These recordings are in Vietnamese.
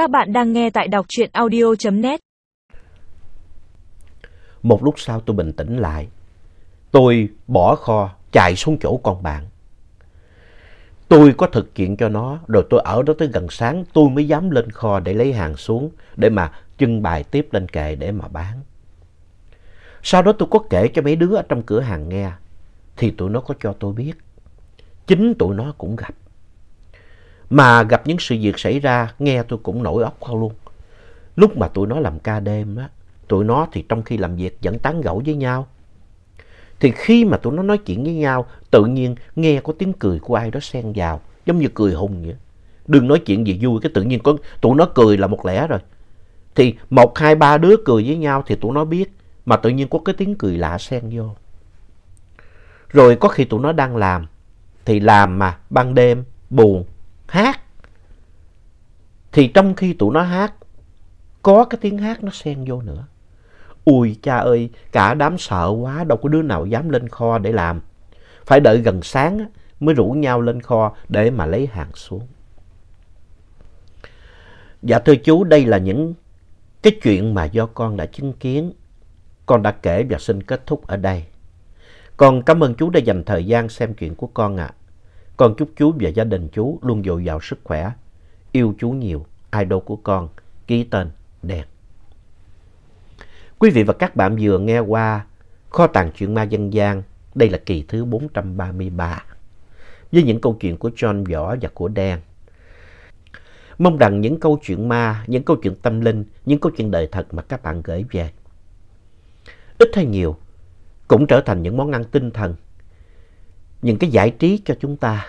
Các bạn đang nghe tại đọc truyện audio.net. Một lúc sau tôi bình tĩnh lại. Tôi bỏ kho, chạy xuống chỗ con bạn. Tôi có thực hiện cho nó, rồi tôi ở đó tới gần sáng, tôi mới dám lên kho để lấy hàng xuống, để mà trưng bày tiếp lên kệ để mà bán. Sau đó tôi có kể cho mấy đứa ở trong cửa hàng nghe, thì tụi nó có cho tôi biết. Chính tụi nó cũng gặp. Mà gặp những sự việc xảy ra, nghe tôi cũng nổi óc khao luôn. Lúc mà tụi nó làm ca đêm á, tụi nó thì trong khi làm việc vẫn tán gẫu với nhau. Thì khi mà tụi nó nói chuyện với nhau, tự nhiên nghe có tiếng cười của ai đó xen vào, giống như cười hùng vậy. Đừng nói chuyện gì vui, cái tự nhiên có, tụi nó cười là một lẽ rồi. Thì một, hai, ba đứa cười với nhau thì tụi nó biết, mà tự nhiên có cái tiếng cười lạ xen vô. Rồi có khi tụi nó đang làm, thì làm mà ban đêm, buồn, hát. Thì trong khi tụi nó hát, có cái tiếng hát nó xen vô nữa. Ui cha ơi, cả đám sợ quá, đâu có đứa nào dám lên kho để làm. Phải đợi gần sáng mới rủ nhau lên kho để mà lấy hàng xuống. Dạ thưa chú, đây là những cái chuyện mà do con đã chứng kiến. Con đã kể và xin kết thúc ở đây. Con cảm ơn chú đã dành thời gian xem chuyện của con ạ. Con chúc chú và gia đình chú luôn dồi dào sức khỏe. Yêu chú nhiều, idol của con, ký tên đen. Quý vị và các bạn vừa nghe qua Kho tàng chuyện ma dân gian. Đây là kỳ thứ 433. Với những câu chuyện của John Võ và của Đen. Mong rằng những câu chuyện ma, những câu chuyện tâm linh, những câu chuyện đời thật mà các bạn gửi về. Ít hay nhiều, cũng trở thành những món ăn tinh thần. Những cái giải trí cho chúng ta.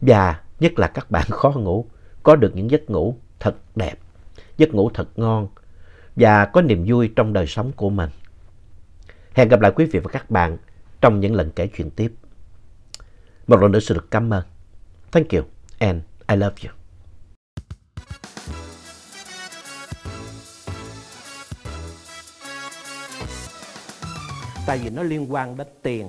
Và nhất là các bạn khó ngủ, có được những giấc ngủ thật đẹp, giấc ngủ thật ngon và có niềm vui trong đời sống của mình. Hẹn gặp lại quý vị và các bạn trong những lần kể chuyện tiếp. Một lần nữa xin được cảm ơn. Thank you and I love you. Tại vì nó liên quan đến tiền,